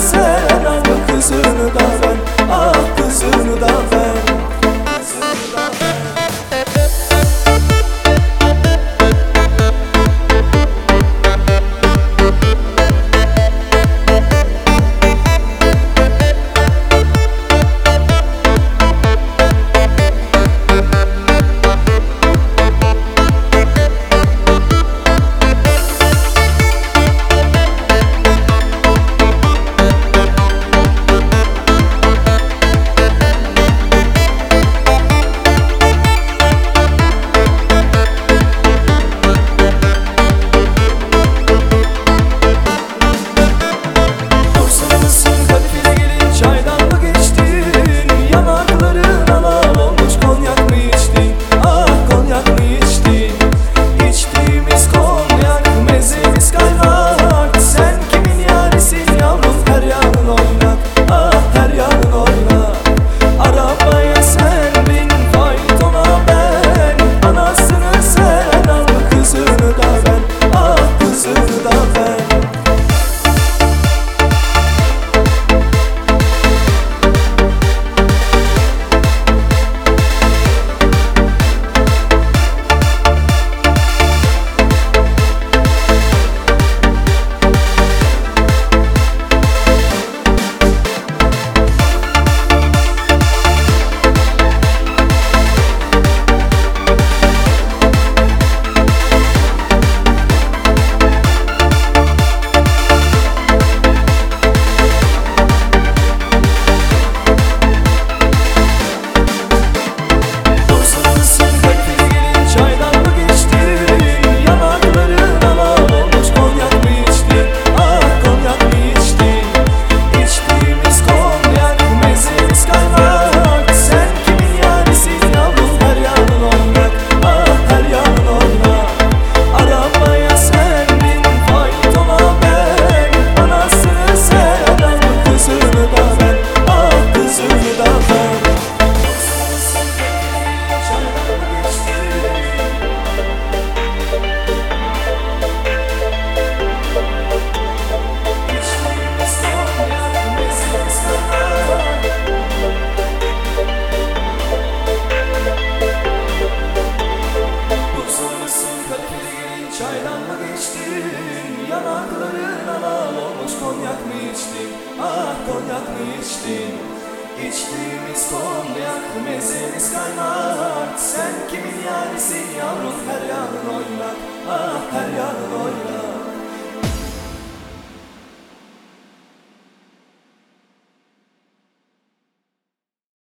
sir. A kërkat në i shtim I shtim i së kërkat në